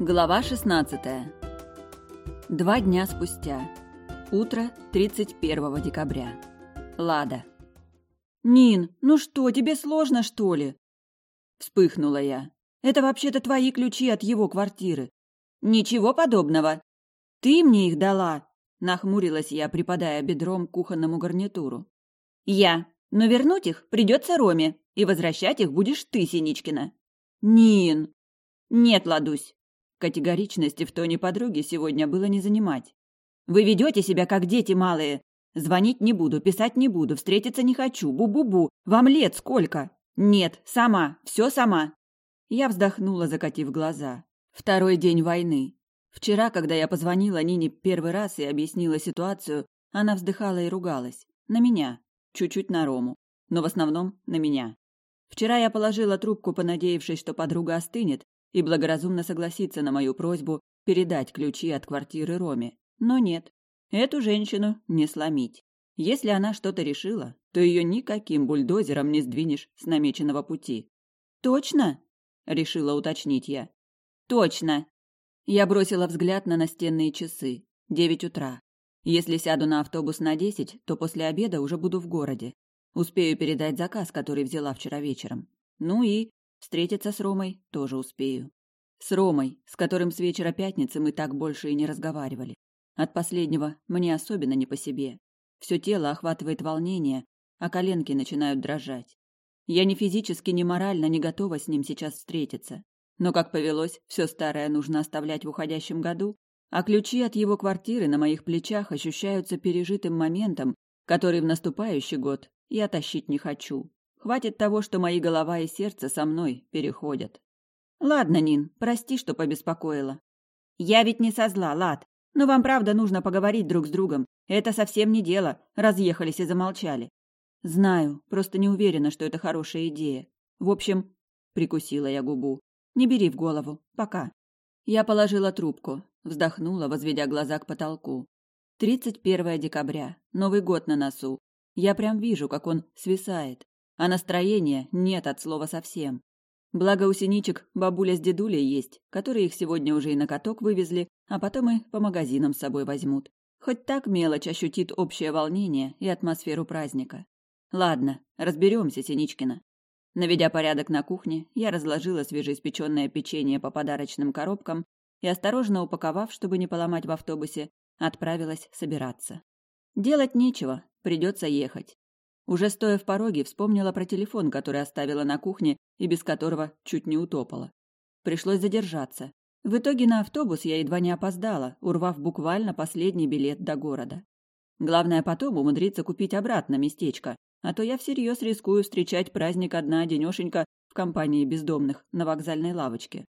Глава 16. Два дня спустя. Утро 31 декабря. Лада. «Нин, ну что, тебе сложно, что ли?» Вспыхнула я. «Это вообще-то твои ключи от его квартиры». «Ничего подобного. Ты мне их дала», — нахмурилась я, припадая бедром к кухонному гарнитуру. «Я. Но вернуть их придется Роме, и возвращать их будешь ты, Синичкина». «Нин». «Нет, Ладусь, Категоричности в тоне подруги сегодня было не занимать. «Вы ведете себя, как дети малые. Звонить не буду, писать не буду, встретиться не хочу. Бу-бу-бу. Вам лет сколько? Нет, сама. Все сама». Я вздохнула, закатив глаза. Второй день войны. Вчера, когда я позвонила Нине первый раз и объяснила ситуацию, она вздыхала и ругалась. На меня. Чуть-чуть на Рому. Но в основном на меня. Вчера я положила трубку, понадеявшись, что подруга остынет, и благоразумно согласиться на мою просьбу передать ключи от квартиры Роме. Но нет, эту женщину не сломить. Если она что-то решила, то ее никаким бульдозером не сдвинешь с намеченного пути. «Точно?» – решила уточнить я. «Точно!» Я бросила взгляд на настенные часы. Девять утра. Если сяду на автобус на десять, то после обеда уже буду в городе. Успею передать заказ, который взяла вчера вечером. Ну и Встретиться с Ромой тоже успею. С Ромой, с которым с вечера пятницы мы так больше и не разговаривали. От последнего мне особенно не по себе. Все тело охватывает волнение, а коленки начинают дрожать. Я ни физически, ни морально не готова с ним сейчас встретиться. Но, как повелось, все старое нужно оставлять в уходящем году, а ключи от его квартиры на моих плечах ощущаются пережитым моментом, который в наступающий год я тащить не хочу. Хватит того, что мои голова и сердце со мной переходят. Ладно, Нин, прости, что побеспокоила. Я ведь не со зла, Лад. Но вам правда нужно поговорить друг с другом. Это совсем не дело. Разъехались и замолчали. Знаю, просто не уверена, что это хорошая идея. В общем, прикусила я губу. Не бери в голову. Пока. Я положила трубку, вздохнула, возведя глаза к потолку. 31 декабря. Новый год на носу. Я прям вижу, как он свисает а настроения нет от слова совсем. Благо у синичек бабуля с дедулей есть, которые их сегодня уже и на каток вывезли, а потом и по магазинам с собой возьмут. Хоть так мелочь ощутит общее волнение и атмосферу праздника. Ладно, разберемся, Синичкина. Наведя порядок на кухне, я разложила свежеиспеченное печенье по подарочным коробкам и, осторожно упаковав, чтобы не поломать в автобусе, отправилась собираться. Делать нечего, придется ехать. Уже стоя в пороге, вспомнила про телефон, который оставила на кухне и без которого чуть не утопала. Пришлось задержаться. В итоге на автобус я едва не опоздала, урвав буквально последний билет до города. Главное потом умудриться купить обратно местечко, а то я всерьез рискую встречать праздник одна денешенька в компании бездомных на вокзальной лавочке.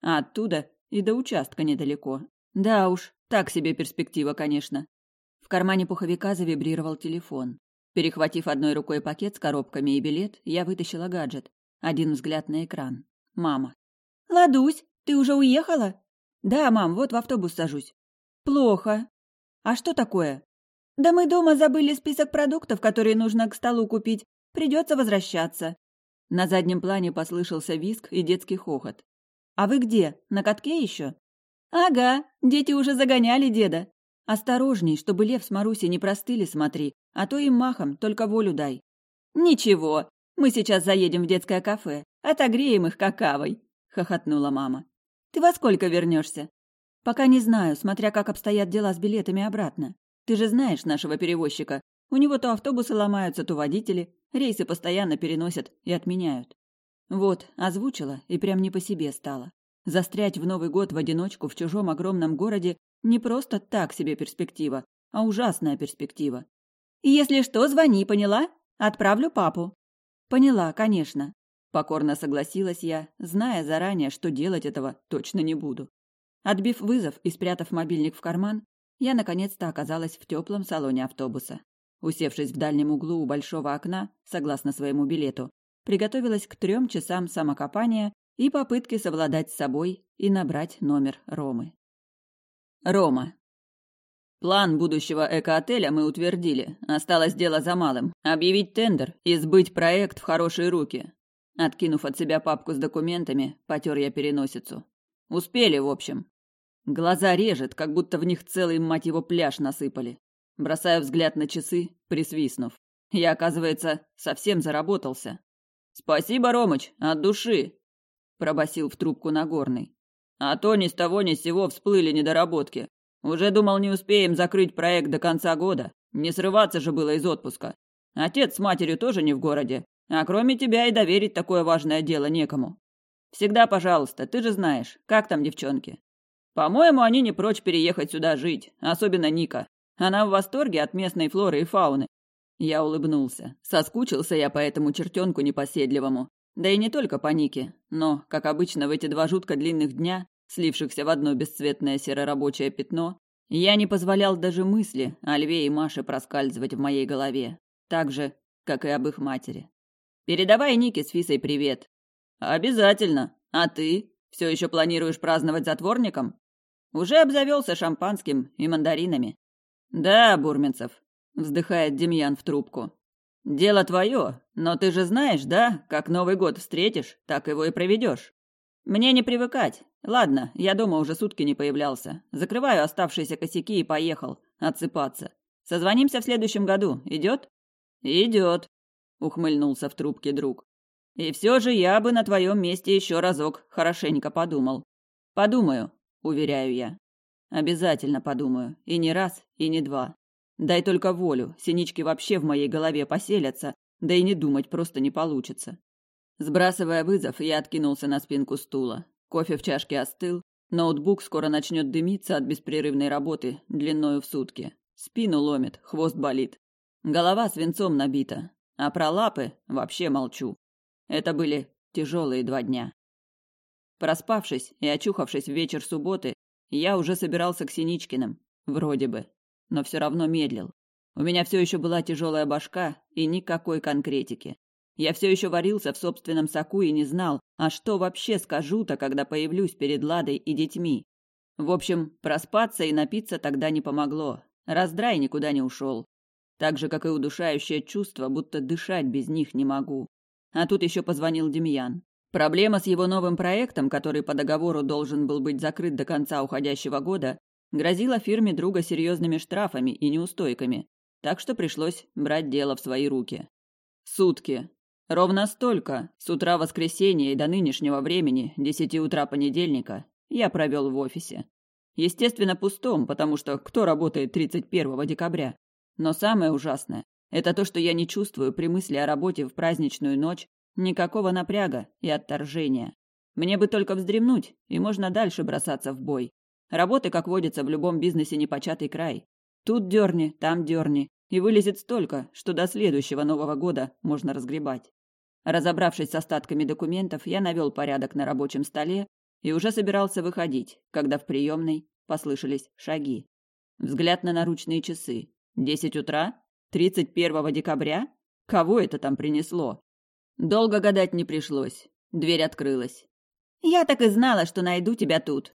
А оттуда и до участка недалеко. Да уж, так себе перспектива, конечно. В кармане пуховика завибрировал телефон. Перехватив одной рукой пакет с коробками и билет, я вытащила гаджет. Один взгляд на экран. Мама. «Ладусь, ты уже уехала?» «Да, мам, вот в автобус сажусь». «Плохо». «А что такое?» «Да мы дома забыли список продуктов, которые нужно к столу купить. Придется возвращаться». На заднем плане послышался виск и детский хохот. «А вы где? На катке еще?» «Ага, дети уже загоняли деда». «Осторожней, чтобы лев с Марусей не простыли, смотри а то и махом, только волю дай. «Ничего, мы сейчас заедем в детское кафе, отогреем их какавой», — хохотнула мама. «Ты во сколько вернешься?» «Пока не знаю, смотря как обстоят дела с билетами обратно. Ты же знаешь нашего перевозчика. У него то автобусы ломаются, то водители. Рейсы постоянно переносят и отменяют». Вот, озвучила, и прям не по себе стало. Застрять в Новый год в одиночку в чужом огромном городе не просто так себе перспектива, а ужасная перспектива. Если что, звони, поняла? Отправлю папу. Поняла, конечно. Покорно согласилась я, зная заранее, что делать этого точно не буду. Отбив вызов и спрятав мобильник в карман, я наконец-то оказалась в теплом салоне автобуса. Усевшись в дальнем углу у большого окна, согласно своему билету, приготовилась к трем часам самокопания и попытки совладать с собой и набрать номер Ромы. Рома. План будущего эко-отеля мы утвердили. Осталось дело за малым. Объявить тендер и сбыть проект в хорошие руки. Откинув от себя папку с документами, потер я переносицу. Успели, в общем. Глаза режет, как будто в них целый, мать его, пляж насыпали. Бросая взгляд на часы, присвистнув. Я, оказывается, совсем заработался. «Спасибо, Ромыч, от души!» Пробасил в трубку Нагорный. «А то ни с того ни с сего всплыли недоработки. Уже думал, не успеем закрыть проект до конца года. Не срываться же было из отпуска. Отец с матерью тоже не в городе. А кроме тебя и доверить такое важное дело некому. Всегда, пожалуйста, ты же знаешь, как там девчонки. По-моему, они не прочь переехать сюда жить, особенно Ника. Она в восторге от местной флоры и фауны. Я улыбнулся. Соскучился я по этому чертенку непоседливому. Да и не только по Нике. Но, как обычно, в эти два жутко длинных дня слившихся в одно бесцветное серо-рабочее пятно, я не позволял даже мысли о Льве и Маше проскальзывать в моей голове, так же, как и об их матери. «Передавай Нике с Фисой привет». «Обязательно. А ты? Все еще планируешь праздновать затворником?» «Уже обзавелся шампанским и мандаринами». «Да, Бурминцев», — вздыхает Демьян в трубку. «Дело твое, но ты же знаешь, да, как Новый год встретишь, так его и проведешь. Мне не привыкать, Ладно, я дома уже сутки не появлялся. Закрываю оставшиеся косяки и поехал. Отсыпаться. Созвонимся в следующем году. Идет? Идет, ухмыльнулся в трубке друг. И все же я бы на твоем месте еще разок хорошенько подумал. Подумаю, уверяю я. Обязательно подумаю. И не раз, и не два. Дай только волю, синички вообще в моей голове поселятся, да и не думать просто не получится. Сбрасывая вызов, я откинулся на спинку стула. Кофе в чашке остыл, ноутбук скоро начнет дымиться от беспрерывной работы длиною в сутки. Спину ломит, хвост болит. Голова свинцом набита. А про лапы вообще молчу. Это были тяжелые два дня. Проспавшись и очухавшись в вечер субботы, я уже собирался к Синичкиным. Вроде бы. Но все равно медлил. У меня все еще была тяжелая башка и никакой конкретики. Я все еще варился в собственном соку и не знал, а что вообще скажу-то, когда появлюсь перед Ладой и детьми. В общем, проспаться и напиться тогда не помогло. Раздрай никуда не ушел. Так же, как и удушающее чувство, будто дышать без них не могу. А тут еще позвонил Демьян. Проблема с его новым проектом, который по договору должен был быть закрыт до конца уходящего года, грозила фирме друга серьезными штрафами и неустойками. Так что пришлось брать дело в свои руки. Сутки. Ровно столько, с утра воскресенья и до нынешнего времени, 10 утра понедельника, я провел в офисе. Естественно, пустом, потому что кто работает 31 декабря? Но самое ужасное – это то, что я не чувствую при мысли о работе в праздничную ночь никакого напряга и отторжения. Мне бы только вздремнуть, и можно дальше бросаться в бой. Работы, как водится, в любом бизнесе непочатый край. Тут дерни, там дерни, и вылезет столько, что до следующего Нового года можно разгребать. Разобравшись с остатками документов, я навел порядок на рабочем столе и уже собирался выходить, когда в приемной послышались шаги. Взгляд на наручные часы. Десять утра? Тридцать первого декабря? Кого это там принесло? Долго гадать не пришлось. Дверь открылась. «Я так и знала, что найду тебя тут!»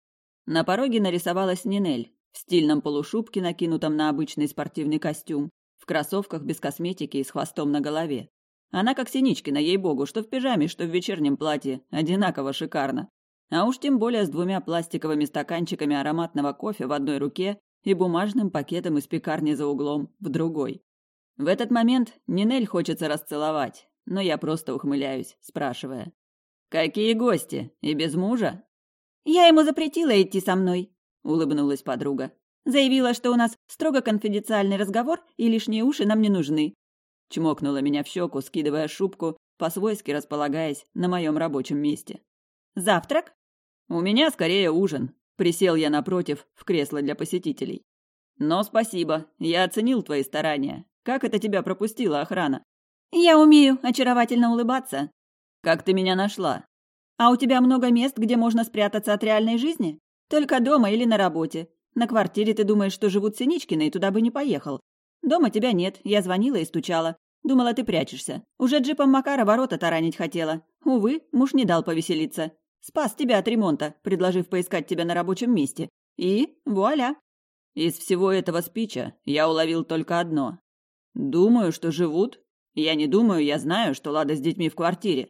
На пороге нарисовалась Нинель в стильном полушубке, накинутом на обычный спортивный костюм, в кроссовках, без косметики и с хвостом на голове. Она как Синичкина, ей-богу, что в пижаме, что в вечернем платье, одинаково шикарно. А уж тем более с двумя пластиковыми стаканчиками ароматного кофе в одной руке и бумажным пакетом из пекарни за углом в другой. В этот момент Нинель хочется расцеловать, но я просто ухмыляюсь, спрашивая. «Какие гости? И без мужа?» «Я ему запретила идти со мной», — улыбнулась подруга. Заявила, что у нас строго конфиденциальный разговор и лишние уши нам не нужны. Чмокнула меня в щеку, скидывая шубку, по-свойски располагаясь на моем рабочем месте. «Завтрак?» «У меня скорее ужин», — присел я напротив в кресло для посетителей. «Но спасибо, я оценил твои старания. Как это тебя пропустила охрана?» «Я умею очаровательно улыбаться». «Как ты меня нашла?» «А у тебя много мест, где можно спрятаться от реальной жизни? Только дома или на работе. На квартире ты думаешь, что живут Синичкины, и туда бы не поехал. Дома тебя нет, я звонила и стучала. Думала, ты прячешься. Уже джипом Макара ворота таранить хотела. Увы, муж не дал повеселиться. Спас тебя от ремонта, предложив поискать тебя на рабочем месте. И вуаля! Из всего этого спича я уловил только одно. Думаю, что живут. Я не думаю, я знаю, что Лада с детьми в квартире.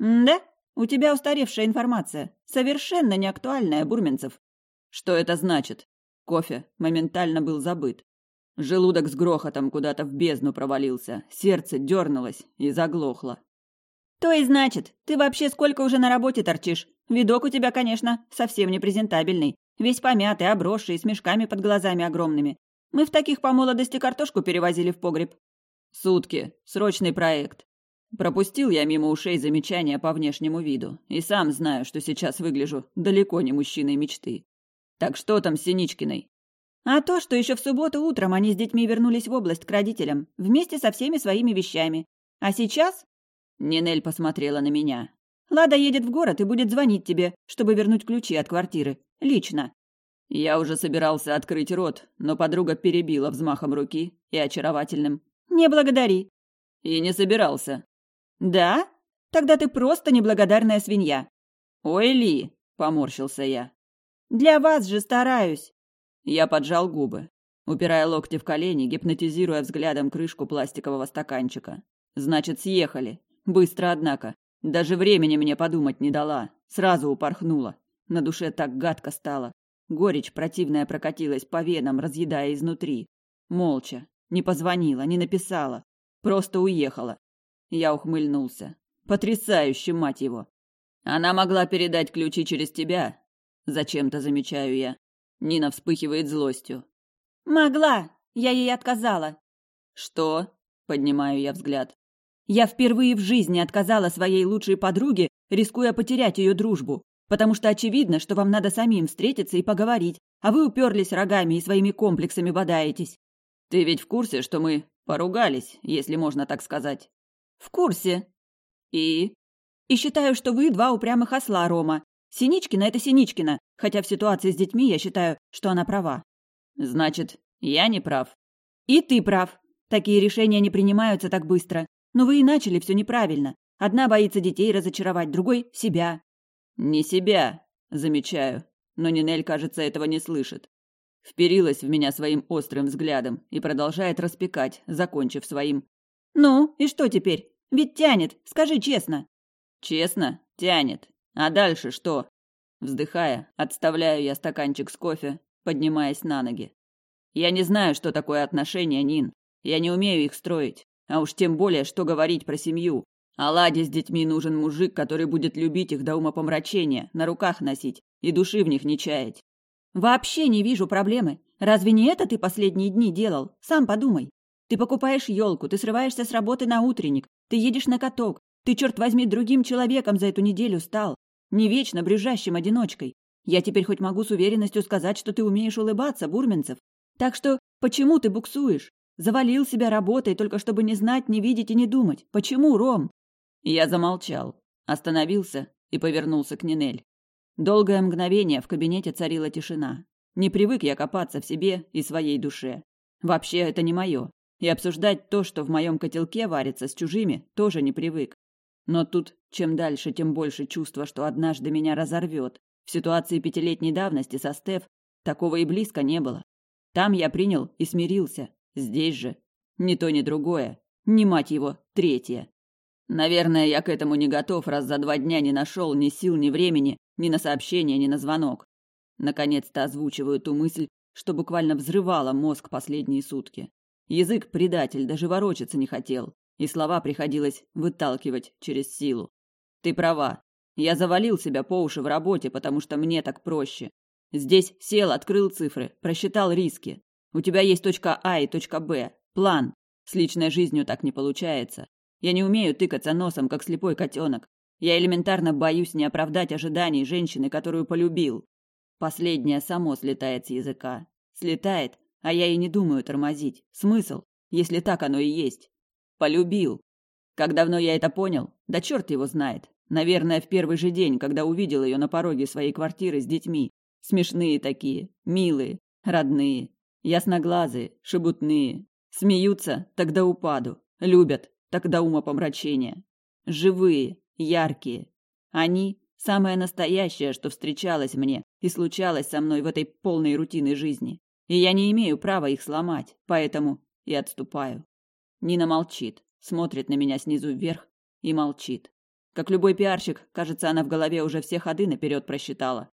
М да? У тебя устаревшая информация. Совершенно неактуальная, Бурменцев. Что это значит? кофе моментально был забыт. Желудок с грохотом куда-то в бездну провалился, сердце дернулось и заглохло. «То и значит, ты вообще сколько уже на работе торчишь? Видок у тебя, конечно, совсем не презентабельный. Весь помятый, обросший, с мешками под глазами огромными. Мы в таких по молодости картошку перевозили в погреб». «Сутки. Срочный проект». Пропустил я мимо ушей замечания по внешнему виду. И сам знаю, что сейчас выгляжу далеко не мужчиной мечты. Так что там с Синичкиной? А то, что еще в субботу утром они с детьми вернулись в область к родителям, вместе со всеми своими вещами. А сейчас... Нинель посмотрела на меня. Лада едет в город и будет звонить тебе, чтобы вернуть ключи от квартиры. Лично. Я уже собирался открыть рот, но подруга перебила взмахом руки и очаровательным. «Не благодари». «И не собирался». «Да? Тогда ты просто неблагодарная свинья». «Ой, Ли!» – поморщился я. Для вас же стараюсь!» Я поджал губы, упирая локти в колени, гипнотизируя взглядом крышку пластикового стаканчика. «Значит, съехали. Быстро, однако. Даже времени мне подумать не дала. Сразу упорхнула. На душе так гадко стало. Горечь противная прокатилась по венам, разъедая изнутри. Молча. Не позвонила, не написала. Просто уехала. Я ухмыльнулся. Потрясающе, мать его. Она могла передать ключи через тебя, Зачем-то замечаю я. Нина вспыхивает злостью. «Могла! Я ей отказала!» «Что?» – поднимаю я взгляд. «Я впервые в жизни отказала своей лучшей подруге, рискуя потерять ее дружбу, потому что очевидно, что вам надо самим встретиться и поговорить, а вы уперлись рогами и своими комплексами бодаетесь». «Ты ведь в курсе, что мы поругались, если можно так сказать?» «В курсе». «И?» «И считаю, что вы два упрямых осла, Рома, Синичкина — это Синичкина, хотя в ситуации с детьми я считаю, что она права. Значит, я не прав. И ты прав. Такие решения не принимаются так быстро. Но вы и начали все неправильно. Одна боится детей разочаровать, другой — себя. Не себя, замечаю. Но Нинель, кажется, этого не слышит. Вперилась в меня своим острым взглядом и продолжает распекать, закончив своим. «Ну, и что теперь? Ведь тянет, скажи честно». «Честно? Тянет. А дальше что? Вздыхая, отставляю я стаканчик с кофе, поднимаясь на ноги. Я не знаю, что такое отношения, Нин. Я не умею их строить. А уж тем более, что говорить про семью. А Аладе с детьми нужен мужик, который будет любить их до умопомрачения, на руках носить и души в них не чаять. Вообще не вижу проблемы. Разве не это ты последние дни делал? Сам подумай. Ты покупаешь елку, ты срываешься с работы на утренник, ты едешь на каток, ты, черт возьми, другим человеком за эту неделю стал не вечно брюзжащим одиночкой. Я теперь хоть могу с уверенностью сказать, что ты умеешь улыбаться, Бурменцев. Так что почему ты буксуешь? Завалил себя работой, только чтобы не знать, не видеть и не думать. Почему, Ром?» Я замолчал, остановился и повернулся к Нинель. Долгое мгновение в кабинете царила тишина. Не привык я копаться в себе и своей душе. Вообще это не мое. И обсуждать то, что в моем котелке варится с чужими, тоже не привык. Но тут чем дальше, тем больше чувство, что однажды меня разорвет. В ситуации пятилетней давности со Стеф такого и близко не было. Там я принял и смирился. Здесь же. Ни то, ни другое. Ни, мать его, третье. Наверное, я к этому не готов, раз за два дня не нашел ни сил, ни времени, ни на сообщение, ни на звонок. Наконец-то озвучиваю ту мысль, что буквально взрывала мозг последние сутки. Язык предатель даже ворочаться не хотел, и слова приходилось выталкивать через силу. Ты права. Я завалил себя по уши в работе, потому что мне так проще. Здесь сел, открыл цифры, просчитал риски. У тебя есть точка А и точка Б. План. С личной жизнью так не получается. Я не умею тыкаться носом, как слепой котенок. Я элементарно боюсь не оправдать ожиданий женщины, которую полюбил. Последнее само слетает с языка. Слетает, а я и не думаю тормозить. Смысл, если так оно и есть. Полюбил. Как давно я это понял? Да черт его знает. Наверное, в первый же день, когда увидел ее на пороге своей квартиры с детьми. Смешные такие, милые, родные, ясноглазые, шебутные. Смеются, тогда упаду. Любят, тогда ума помрачения. Живые, яркие. Они – самое настоящее, что встречалось мне и случалось со мной в этой полной рутины жизни. И я не имею права их сломать, поэтому и отступаю. Нина молчит смотрит на меня снизу вверх и молчит. Как любой пиарщик, кажется, она в голове уже все ходы наперед просчитала.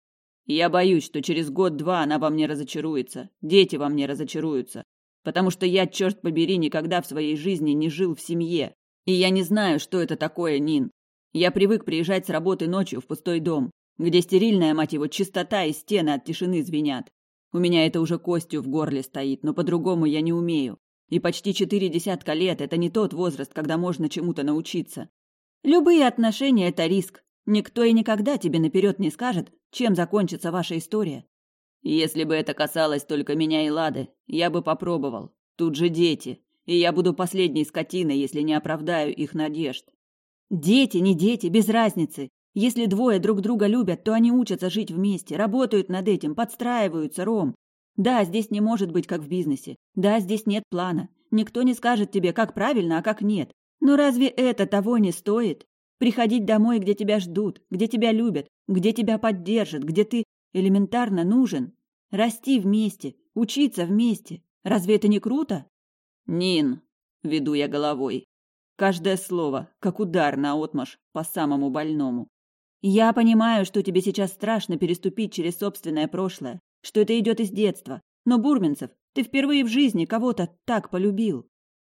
Я боюсь, что через год-два она во мне разочаруется, дети во мне разочаруются, потому что я, черт побери, никогда в своей жизни не жил в семье, и я не знаю, что это такое, Нин. Я привык приезжать с работы ночью в пустой дом, где стерильная, мать его, чистота и стены от тишины звенят. У меня это уже костью в горле стоит, но по-другому я не умею. И почти четыре десятка лет – это не тот возраст, когда можно чему-то научиться. Любые отношения – это риск. Никто и никогда тебе наперед не скажет, чем закончится ваша история. Если бы это касалось только меня и Лады, я бы попробовал. Тут же дети. И я буду последней скотиной, если не оправдаю их надежд. Дети, не дети, без разницы. Если двое друг друга любят, то они учатся жить вместе, работают над этим, подстраиваются, Ром. Да, здесь не может быть, как в бизнесе. Да, здесь нет плана. Никто не скажет тебе, как правильно, а как нет. Но разве это того не стоит? Приходить домой, где тебя ждут, где тебя любят, где тебя поддержат, где ты элементарно нужен. Расти вместе, учиться вместе. Разве это не круто? Нин, веду я головой. Каждое слово, как удар на отмаш по самому больному. Я понимаю, что тебе сейчас страшно переступить через собственное прошлое, что это идет из детства. Но, Бурминцев, ты впервые в жизни кого-то так полюбил.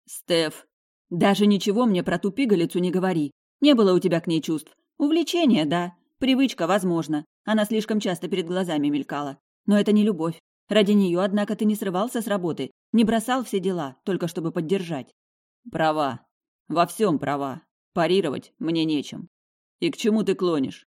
Стеф, даже ничего мне про ту пигалицу не говори. Не было у тебя к ней чувств. Увлечение, да. Привычка, возможно. Она слишком часто перед глазами мелькала. Но это не любовь. Ради нее, однако, ты не срывался с работы, не бросал все дела, только чтобы поддержать. Права. Во всем права. Парировать мне нечем. И к чему ты клонишь?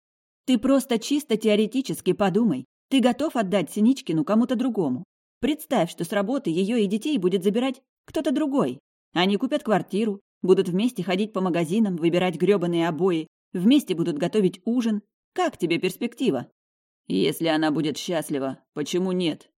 Ты просто чисто теоретически подумай. Ты готов отдать Синичкину кому-то другому. Представь, что с работы ее и детей будет забирать кто-то другой. Они купят квартиру, будут вместе ходить по магазинам, выбирать гребаные обои, вместе будут готовить ужин. Как тебе перспектива? Если она будет счастлива, почему нет?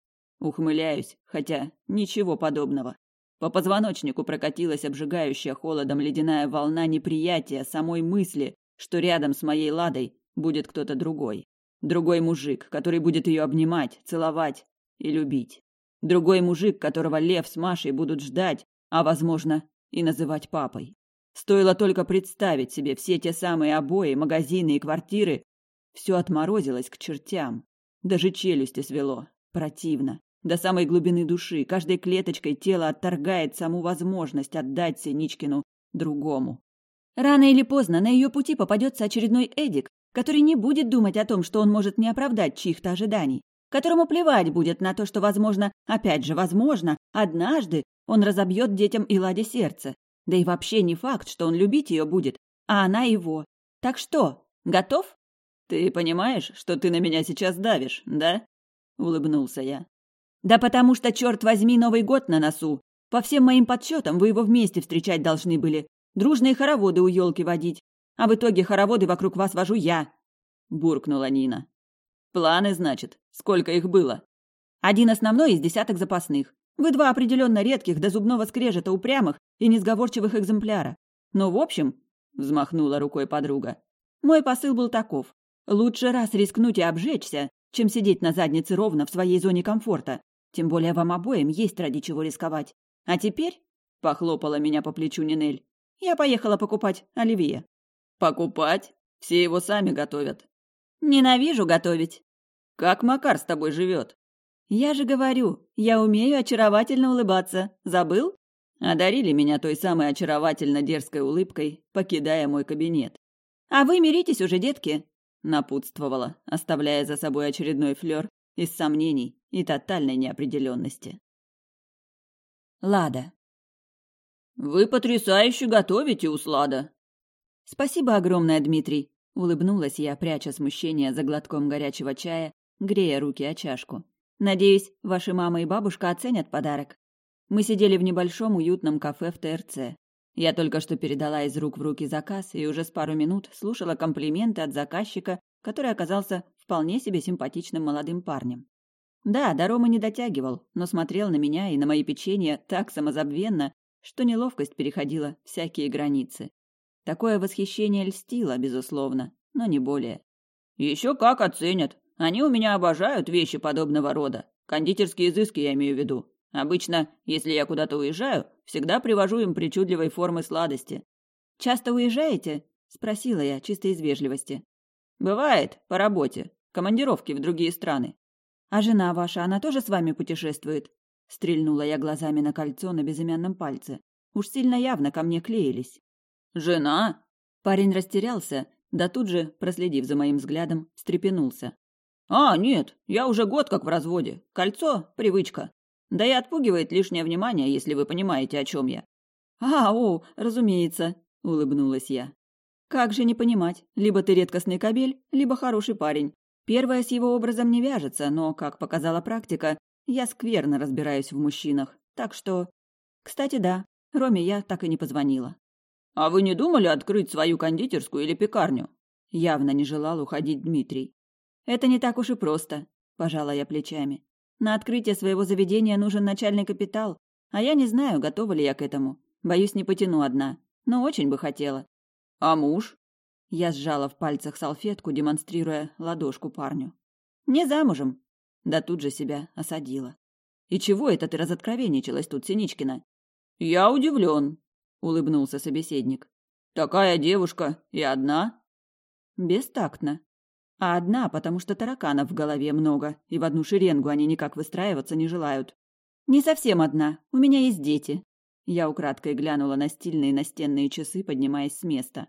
Ухмыляюсь, хотя ничего подобного. По позвоночнику прокатилась обжигающая холодом ледяная волна неприятия самой мысли, что рядом с моей Ладой будет кто-то другой. Другой мужик, который будет ее обнимать, целовать и любить. Другой мужик, которого Лев с Машей будут ждать, а, возможно, и называть папой. Стоило только представить себе все те самые обои, магазины и квартиры, все отморозилось к чертям. Даже челюсти свело. Противно. До самой глубины души, каждой клеточкой тело отторгает саму возможность отдать Синичкину другому. Рано или поздно на ее пути попадется очередной Эдик, который не будет думать о том, что он может не оправдать чьих-то ожиданий, которому плевать будет на то, что, возможно, опять же, возможно, однажды он разобьет детям и Иладе сердце. Да и вообще не факт, что он любить ее будет, а она его. Так что, готов? «Ты понимаешь, что ты на меня сейчас давишь, да?» — улыбнулся я. «Да потому что, черт возьми, Новый год на носу. По всем моим подсчетам, вы его вместе встречать должны были. Дружные хороводы у елки водить, а в итоге хороводы вокруг вас вожу я», – буркнула Нина. «Планы, значит? Сколько их было?» «Один основной из десяток запасных. Вы два определенно редких, до зубного скрежета упрямых и несговорчивых экземпляра. Но в общем...» – взмахнула рукой подруга. «Мой посыл был таков. Лучше раз рискнуть и обжечься, чем сидеть на заднице ровно в своей зоне комфорта. Тем более вам обоим есть ради чего рисковать. А теперь...» – похлопала меня по плечу Нинель. «Я поехала покупать Оливье». Покупать? Все его сами готовят. Ненавижу готовить. Как Макар с тобой живет? Я же говорю, я умею очаровательно улыбаться. Забыл? Одарили меня той самой очаровательно дерзкой улыбкой, покидая мой кабинет. А вы миритесь уже, детки, напутствовала, оставляя за собой очередной флёр из сомнений и тотальной неопределенности. Лада. Вы потрясающе готовите, Услада, «Спасибо огромное, Дмитрий!» – улыбнулась я, пряча смущение за глотком горячего чая, грея руки о чашку. «Надеюсь, ваши мама и бабушка оценят подарок». Мы сидели в небольшом уютном кафе в ТРЦ. Я только что передала из рук в руки заказ и уже с пару минут слушала комплименты от заказчика, который оказался вполне себе симпатичным молодым парнем. Да, до Ромы не дотягивал, но смотрел на меня и на мои печенья так самозабвенно, что неловкость переходила всякие границы. Такое восхищение льстило, безусловно, но не более. «Еще как оценят! Они у меня обожают вещи подобного рода. Кондитерские изыски я имею в виду. Обычно, если я куда-то уезжаю, всегда привожу им причудливой формы сладости. Часто уезжаете? спросила я чисто из вежливости. Бывает, по работе, командировки в другие страны. А жена ваша, она тоже с вами путешествует? стрельнула я глазами на кольцо на безымянном пальце. Уж сильно явно ко мне клеились. «Жена?» Парень растерялся, да тут же, проследив за моим взглядом, встрепенулся. «А, нет, я уже год как в разводе. Кольцо – привычка. Да и отпугивает лишнее внимание, если вы понимаете, о чем я». «А, о, разумеется», – улыбнулась я. «Как же не понимать? Либо ты редкостный кобель, либо хороший парень. Первое с его образом не вяжется, но, как показала практика, я скверно разбираюсь в мужчинах. Так что... Кстати, да, Роме я так и не позвонила. «А вы не думали открыть свою кондитерскую или пекарню?» Явно не желал уходить Дмитрий. «Это не так уж и просто», – пожала я плечами. «На открытие своего заведения нужен начальный капитал, а я не знаю, готова ли я к этому. Боюсь, не потяну одна, но очень бы хотела». «А муж?» Я сжала в пальцах салфетку, демонстрируя ладошку парню. «Не замужем!» Да тут же себя осадила. «И чего это ты разоткровенничалась тут, Синичкина?» «Я удивлен», — улыбнулся собеседник. «Такая девушка и одна?» «Бестактно. А одна, потому что тараканов в голове много, и в одну шеренгу они никак выстраиваться не желают. Не совсем одна, у меня есть дети». Я украдкой глянула на стильные настенные часы, поднимаясь с места.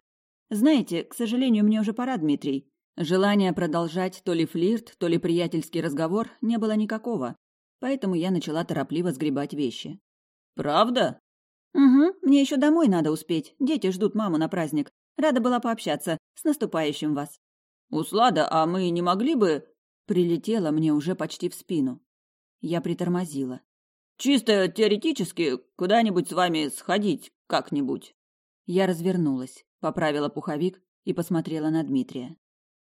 «Знаете, к сожалению, мне уже пора, Дмитрий. Желания продолжать то ли флирт, то ли приятельский разговор не было никакого, поэтому я начала торопливо сгребать вещи. «Правда?» «Угу, мне еще домой надо успеть. Дети ждут маму на праздник. Рада была пообщаться. С наступающим вас». «Услада, а мы не могли бы...» Прилетела мне уже почти в спину. Я притормозила. «Чисто теоретически куда-нибудь с вами сходить как-нибудь». Я развернулась, поправила пуховик и посмотрела на Дмитрия.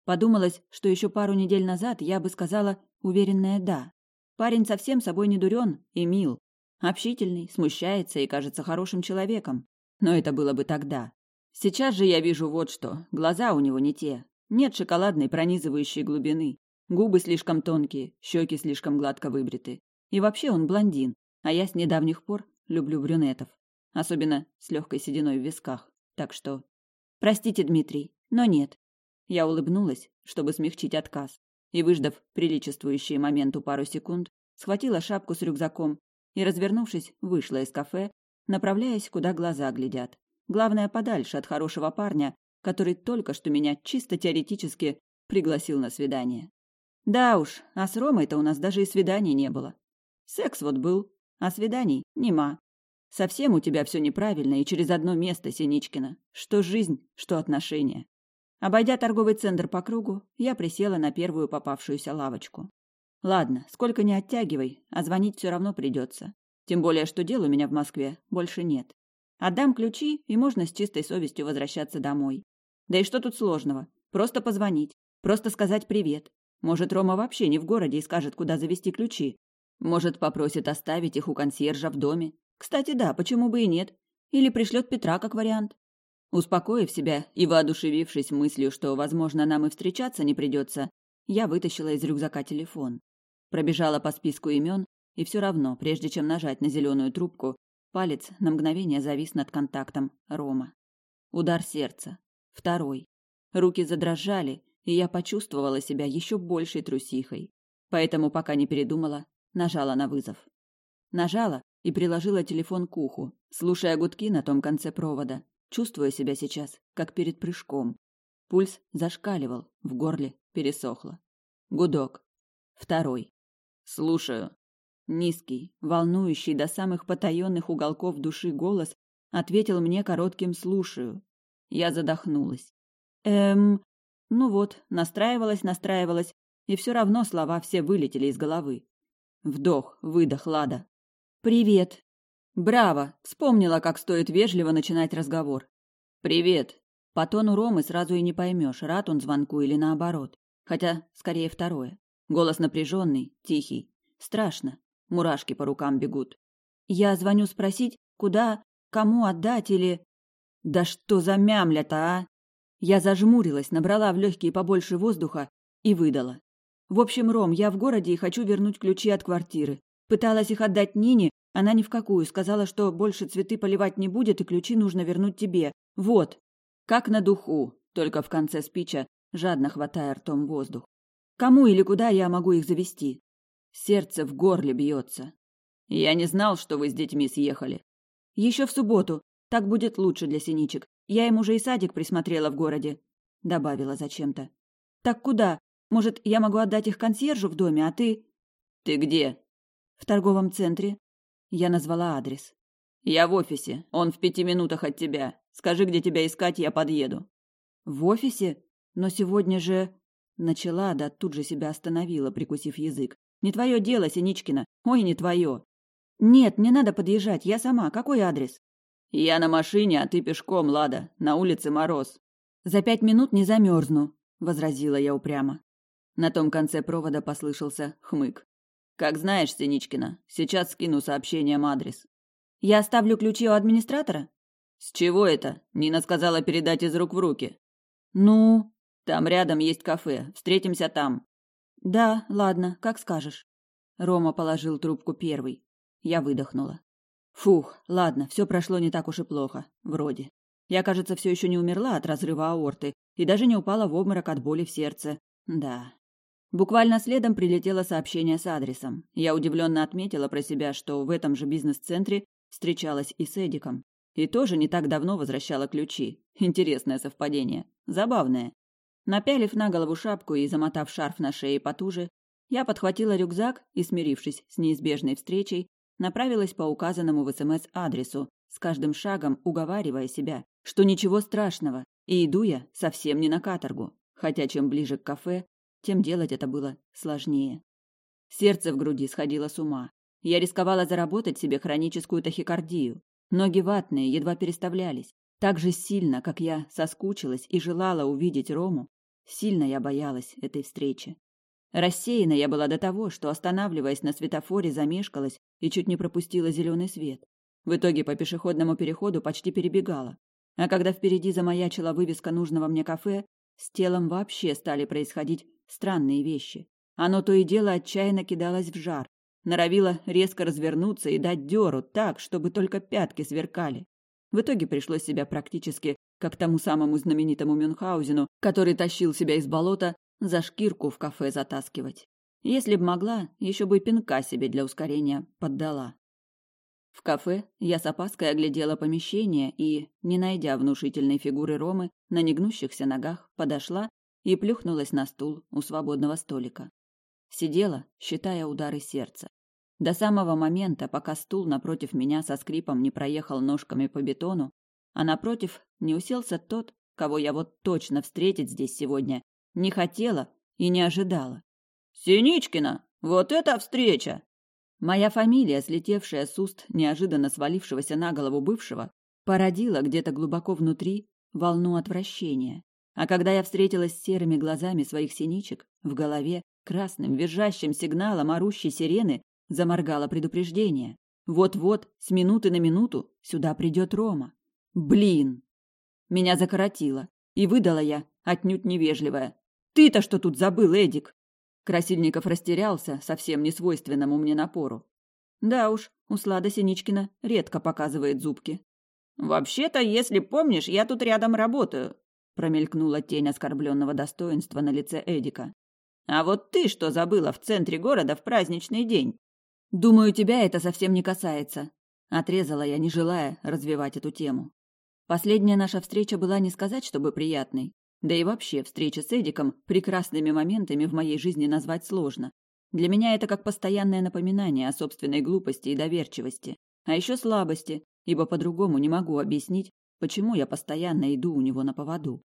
Подумалось, что еще пару недель назад я бы сказала уверенное «да». Парень совсем собой не дурен и мил, Общительный, смущается и кажется хорошим человеком. Но это было бы тогда. Сейчас же я вижу вот что. Глаза у него не те. Нет шоколадной пронизывающей глубины. Губы слишком тонкие, щеки слишком гладко выбриты. И вообще он блондин, а я с недавних пор люблю брюнетов. Особенно с легкой сединой в висках. Так что... Простите, Дмитрий, но нет. Я улыбнулась, чтобы смягчить отказ, и, выждав приличествующие моменту пару секунд, схватила шапку с рюкзаком и, развернувшись, вышла из кафе, направляясь, куда глаза глядят. Главное, подальше от хорошего парня, который только что меня чисто теоретически пригласил на свидание. Да уж, а с Ромой-то у нас даже и свиданий не было. Секс вот был, а свиданий нема. Совсем у тебя все неправильно и через одно место, Синичкина. Что жизнь, что отношения. Обойдя торговый центр по кругу, я присела на первую попавшуюся лавочку. Ладно, сколько не оттягивай, а звонить все равно придется. Тем более, что дел у меня в Москве больше нет. Отдам ключи, и можно с чистой совестью возвращаться домой. Да и что тут сложного? Просто позвонить, просто сказать привет. Может, Рома вообще не в городе и скажет, куда завести ключи. Может, попросит оставить их у консьержа в доме. Кстати, да, почему бы и нет. Или пришлет Петра как вариант. Успокоив себя и воодушевившись мыслью, что, возможно, нам и встречаться не придется, я вытащила из рюкзака телефон. Пробежала по списку имен, и все равно, прежде чем нажать на зеленую трубку, палец на мгновение завис над контактом Рома. Удар сердца. Второй. Руки задрожали, и я почувствовала себя еще большей трусихой. Поэтому, пока не передумала, нажала на вызов. Нажала и приложила телефон к уху, слушая гудки на том конце провода, чувствуя себя сейчас, как перед прыжком. Пульс зашкаливал, в горле пересохло. Гудок. Второй. Слушаю. Низкий, волнующий до самых потаенных уголков души голос ответил мне коротким «слушаю». Я задохнулась. Эм... Ну вот, настраивалась, настраивалась, и все равно слова все вылетели из головы. Вдох, выдох, Лада. «Привет». «Браво!» Вспомнила, как стоит вежливо начинать разговор. «Привет». По тону Ромы сразу и не поймешь, рад он звонку или наоборот. Хотя, скорее, второе. Голос напряженный, тихий. Страшно. Мурашки по рукам бегут. Я звоню спросить, куда, кому отдать или... Да что за мямля-то, а? Я зажмурилась, набрала в легкие побольше воздуха и выдала. В общем, Ром, я в городе и хочу вернуть ключи от квартиры. Пыталась их отдать Нине, она ни в какую, сказала, что больше цветы поливать не будет и ключи нужно вернуть тебе. Вот. Как на духу, только в конце спича, жадно хватая ртом воздух. Кому или куда я могу их завести? Сердце в горле бьется. Я не знал, что вы с детьми съехали. Еще в субботу. Так будет лучше для синичек. Я им уже и садик присмотрела в городе. Добавила зачем-то. Так куда? Может, я могу отдать их консьержу в доме, а ты... Ты где? В торговом центре. Я назвала адрес. Я в офисе. Он в пяти минутах от тебя. Скажи, где тебя искать, я подъеду. В офисе? Но сегодня же... Начала, да тут же себя остановила, прикусив язык. «Не твое дело, Синичкина! Ой, не твое!» «Нет, не надо подъезжать, я сама. Какой адрес?» «Я на машине, а ты пешком, Лада. На улице мороз». «За пять минут не замерзну», — возразила я упрямо. На том конце провода послышался хмык. «Как знаешь, Синичкина, сейчас скину сообщением адрес». «Я оставлю ключи у администратора?» «С чего это?» Нина сказала передать из рук в руки. «Ну...» Там рядом есть кафе. Встретимся там. Да, ладно, как скажешь. Рома положил трубку первый. Я выдохнула. Фух, ладно, все прошло не так уж и плохо. Вроде. Я, кажется, все еще не умерла от разрыва аорты и даже не упала в обморок от боли в сердце. Да. Буквально следом прилетело сообщение с адресом. Я удивленно отметила про себя, что в этом же бизнес-центре встречалась и с Эдиком. И тоже не так давно возвращала ключи. Интересное совпадение. Забавное. Напялив на голову шапку и замотав шарф на шее потуже, я подхватила рюкзак и, смирившись с неизбежной встречей, направилась по указанному в СМС эм адресу, с каждым шагом уговаривая себя, что ничего страшного, и иду я совсем не на каторгу, хотя чем ближе к кафе, тем делать это было сложнее. Сердце в груди сходило с ума. Я рисковала заработать себе хроническую тахикардию. Ноги ватные едва переставлялись. Так же сильно, как я соскучилась и желала увидеть Рому, Сильно я боялась этой встречи. Рассеяна я была до того, что, останавливаясь на светофоре, замешкалась и чуть не пропустила зеленый свет. В итоге по пешеходному переходу почти перебегала. А когда впереди замаячила вывеска нужного мне кафе, с телом вообще стали происходить странные вещи. Оно то и дело отчаянно кидалось в жар, норовила резко развернуться и дать дёру так, чтобы только пятки сверкали. В итоге пришлось себя практически, как тому самому знаменитому Мюнхгаузену, который тащил себя из болота, за шкирку в кафе затаскивать. Если б могла, еще бы и пинка себе для ускорения поддала. В кафе я с опаской оглядела помещение и, не найдя внушительной фигуры Ромы, на негнущихся ногах подошла и плюхнулась на стул у свободного столика. Сидела, считая удары сердца. До самого момента, пока стул напротив меня со скрипом не проехал ножками по бетону, а напротив не уселся тот, кого я вот точно встретить здесь сегодня не хотела и не ожидала. «Синичкина! Вот это встреча!» Моя фамилия, слетевшая с уст неожиданно свалившегося на голову бывшего, породила где-то глубоко внутри волну отвращения. А когда я встретилась с серыми глазами своих синичек, в голове красным визжащим сигналом орущей сирены Заморгало предупреждение. Вот-вот, с минуты на минуту, сюда придет Рома. Блин! Меня закоротило, и выдала я, отнюдь невежливая. «Ты-то что тут забыл, Эдик?» Красильников растерялся, совсем не свойственному мне напору. Да уж, у Слада Синичкина редко показывает зубки. «Вообще-то, если помнишь, я тут рядом работаю», промелькнула тень оскорбленного достоинства на лице Эдика. «А вот ты что забыла в центре города в праздничный день?» «Думаю, тебя это совсем не касается», – отрезала я, не желая развивать эту тему. Последняя наша встреча была не сказать, чтобы приятной. Да и вообще, встреча с Эдиком прекрасными моментами в моей жизни назвать сложно. Для меня это как постоянное напоминание о собственной глупости и доверчивости, а еще слабости, ибо по-другому не могу объяснить, почему я постоянно иду у него на поводу.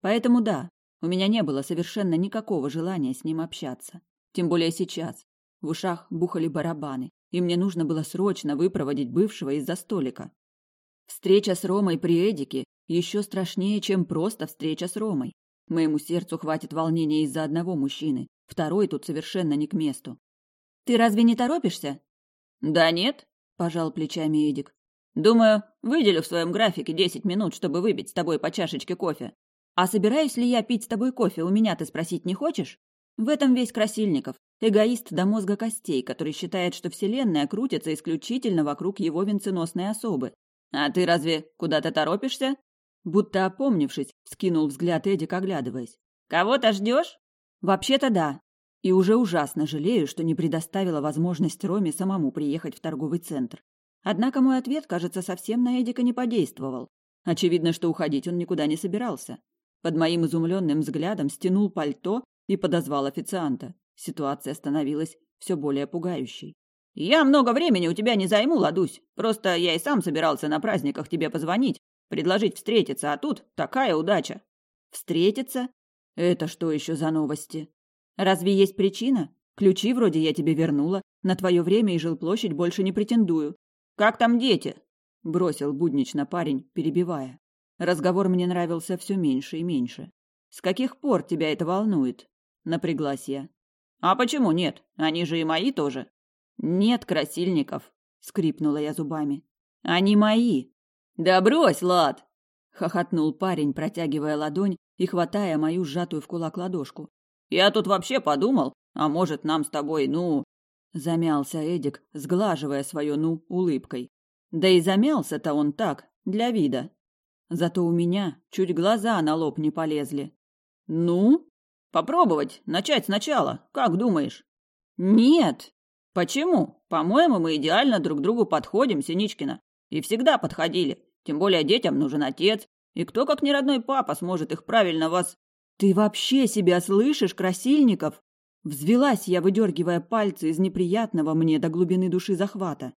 Поэтому да, у меня не было совершенно никакого желания с ним общаться. Тем более сейчас, в ушах бухали барабаны, и мне нужно было срочно выпроводить бывшего из-за столика. Встреча с Ромой при Эдике еще страшнее, чем просто встреча с Ромой. Моему сердцу хватит волнения из-за одного мужчины, второй тут совершенно не к месту. «Ты разве не торопишься?» «Да нет», – пожал плечами Эдик. «Думаю, выделю в своем графике десять минут, чтобы выбить с тобой по чашечке кофе. А собираюсь ли я пить с тобой кофе, у меня ты спросить не хочешь? В этом весь Красильников. Эгоист до мозга костей, который считает, что Вселенная крутится исключительно вокруг его венценосной особы. «А ты разве куда-то торопишься?» Будто опомнившись, скинул взгляд Эдик, оглядываясь. «Кого-то ждешь?» «Вообще-то да. И уже ужасно жалею, что не предоставила возможность Роме самому приехать в торговый центр. Однако мой ответ, кажется, совсем на Эдика не подействовал. Очевидно, что уходить он никуда не собирался. Под моим изумленным взглядом стянул пальто и подозвал официанта. Ситуация становилась все более пугающей. «Я много времени у тебя не займу, Ладусь. Просто я и сам собирался на праздниках тебе позвонить, предложить встретиться, а тут такая удача». «Встретиться? Это что еще за новости? Разве есть причина? Ключи вроде я тебе вернула, на твое время и жилплощадь больше не претендую. Как там дети?» Бросил буднично парень, перебивая. Разговор мне нравился все меньше и меньше. «С каких пор тебя это волнует?» Напряглась я. А почему нет? Они же и мои тоже. Нет, Красильников, скрипнула я зубами. Они мои. Да брось, Лад, хохотнул парень, протягивая ладонь и хватая мою сжатую в кулак ладошку. Я тут вообще подумал, а может, нам с тобой, ну, замялся Эдик, сглаживая свою ну улыбкой. Да и замялся-то он так, для вида. Зато у меня чуть глаза на лоб не полезли. Ну, Попробовать? Начать сначала? Как думаешь? Нет. Почему? По-моему, мы идеально друг другу подходим, Синичкина. И всегда подходили. Тем более детям нужен отец. И кто, как не родной папа, сможет их правильно вас... Ты вообще себя слышишь, Красильников? Взвелась я, выдергивая пальцы из неприятного мне до глубины души захвата.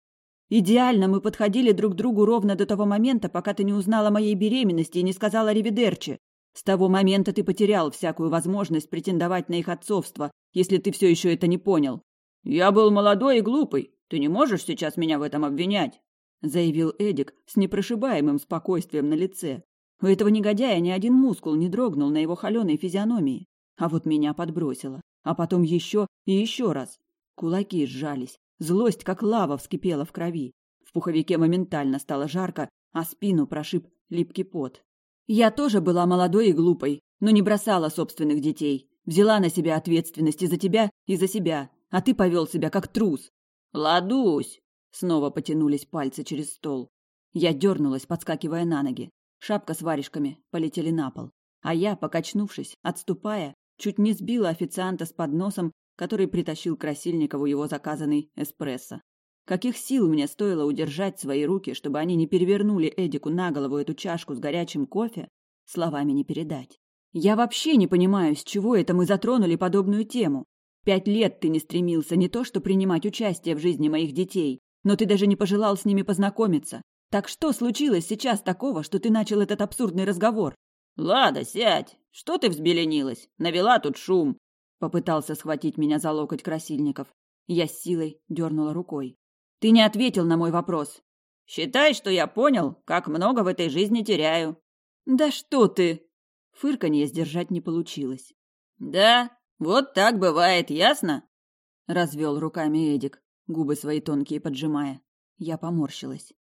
Идеально мы подходили друг к другу ровно до того момента, пока ты не узнала моей беременности и не сказала «Ревидерчи». С того момента ты потерял всякую возможность претендовать на их отцовство, если ты все еще это не понял. Я был молодой и глупый. Ты не можешь сейчас меня в этом обвинять, заявил Эдик с непрошибаемым спокойствием на лице. У этого негодяя ни один мускул не дрогнул на его холеной физиономии. А вот меня подбросило. А потом еще и еще раз. Кулаки сжались. Злость, как лава, вскипела в крови. В пуховике моментально стало жарко, а спину прошиб липкий пот. Я тоже была молодой и глупой, но не бросала собственных детей. Взяла на себя ответственность и за тебя, и за себя. А ты повел себя как трус. Ладусь! Снова потянулись пальцы через стол. Я дернулась, подскакивая на ноги. Шапка с варежками полетели на пол. А я, покачнувшись, отступая, чуть не сбила официанта с подносом, который притащил Красильникову его заказанный эспрессо. Каких сил мне стоило удержать свои руки, чтобы они не перевернули Эдику на голову эту чашку с горячим кофе, словами не передать. Я вообще не понимаю, с чего это мы затронули подобную тему. Пять лет ты не стремился не то что принимать участие в жизни моих детей, но ты даже не пожелал с ними познакомиться. Так что случилось сейчас такого, что ты начал этот абсурдный разговор? «Лада, сядь! Что ты взбеленилась? Навела тут шум!» Попытался схватить меня за локоть Красильников. Я с силой дернула рукой. Ты не ответил на мой вопрос. Считай, что я понял, как много в этой жизни теряю. Да что ты? Фырканье сдержать не получилось. Да, вот так бывает, ясно? Развел руками Эдик, губы свои тонкие поджимая. Я поморщилась.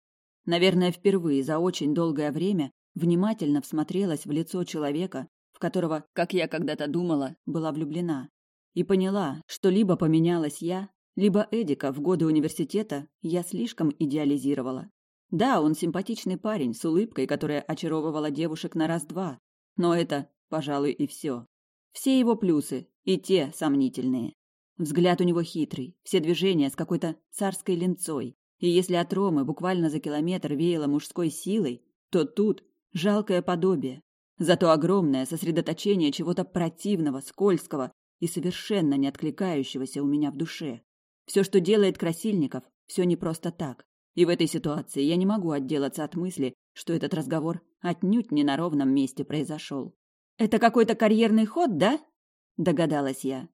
Наверное, впервые за очень долгое время внимательно всмотрелась в лицо человека, в которого, как я когда-то думала, была влюблена. И поняла, что либо поменялась я, либо Эдика в годы университета я слишком идеализировала. Да, он симпатичный парень с улыбкой, которая очаровывала девушек на раз-два, но это, пожалуй, и все. Все его плюсы, и те сомнительные. Взгляд у него хитрый, все движения с какой-то царской линцой. И если от Ромы буквально за километр веяло мужской силой, то тут жалкое подобие. Зато огромное сосредоточение чего-то противного, скользкого и совершенно не откликающегося у меня в душе. Все, что делает Красильников, все не просто так. И в этой ситуации я не могу отделаться от мысли, что этот разговор отнюдь не на ровном месте произошел. «Это какой-то карьерный ход, да?» – догадалась я.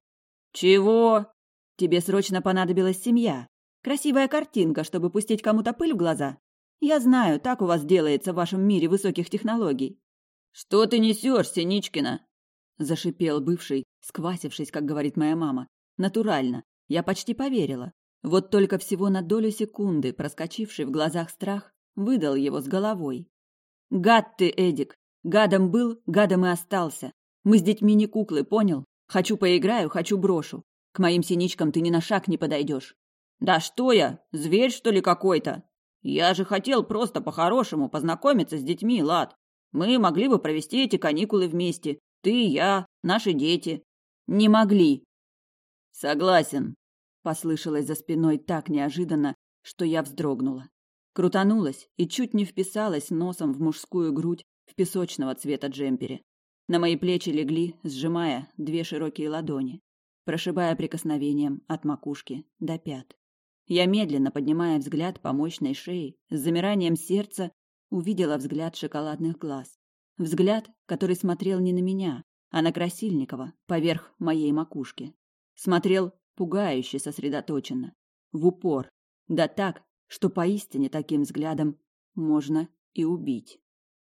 «Чего?» «Тебе срочно понадобилась семья. Красивая картинка, чтобы пустить кому-то пыль в глаза. Я знаю, так у вас делается в вашем мире высоких технологий». «Что ты несешь, Синичкина?» – зашипел бывший, сквасившись, как говорит моя мама, натурально, я почти поверила. Вот только всего на долю секунды, проскочивший в глазах страх, выдал его с головой. «Гад ты, Эдик! Гадом был, гадом и остался. Мы с детьми не куклы, понял? Хочу поиграю, хочу брошу. К моим синичкам ты ни на шаг не подойдешь». «Да что я? Зверь, что ли, какой-то? Я же хотел просто по-хорошему познакомиться с детьми, Лад. Мы могли бы провести эти каникулы вместе. Ты, я, наши дети». «Не могли». «Согласен», послышалось за спиной так неожиданно, что я вздрогнула. Крутанулась и чуть не вписалась носом в мужскую грудь в песочного цвета джемпере. На мои плечи легли, сжимая две широкие ладони, прошибая прикосновением от макушки до пят. Я медленно, поднимая взгляд по мощной шее, с замиранием сердца увидела взгляд шоколадных глаз. Взгляд, который смотрел не на меня, а на Красильникова, поверх моей макушки. Смотрел пугающе сосредоточенно, в упор, да так, что поистине таким взглядом можно и убить.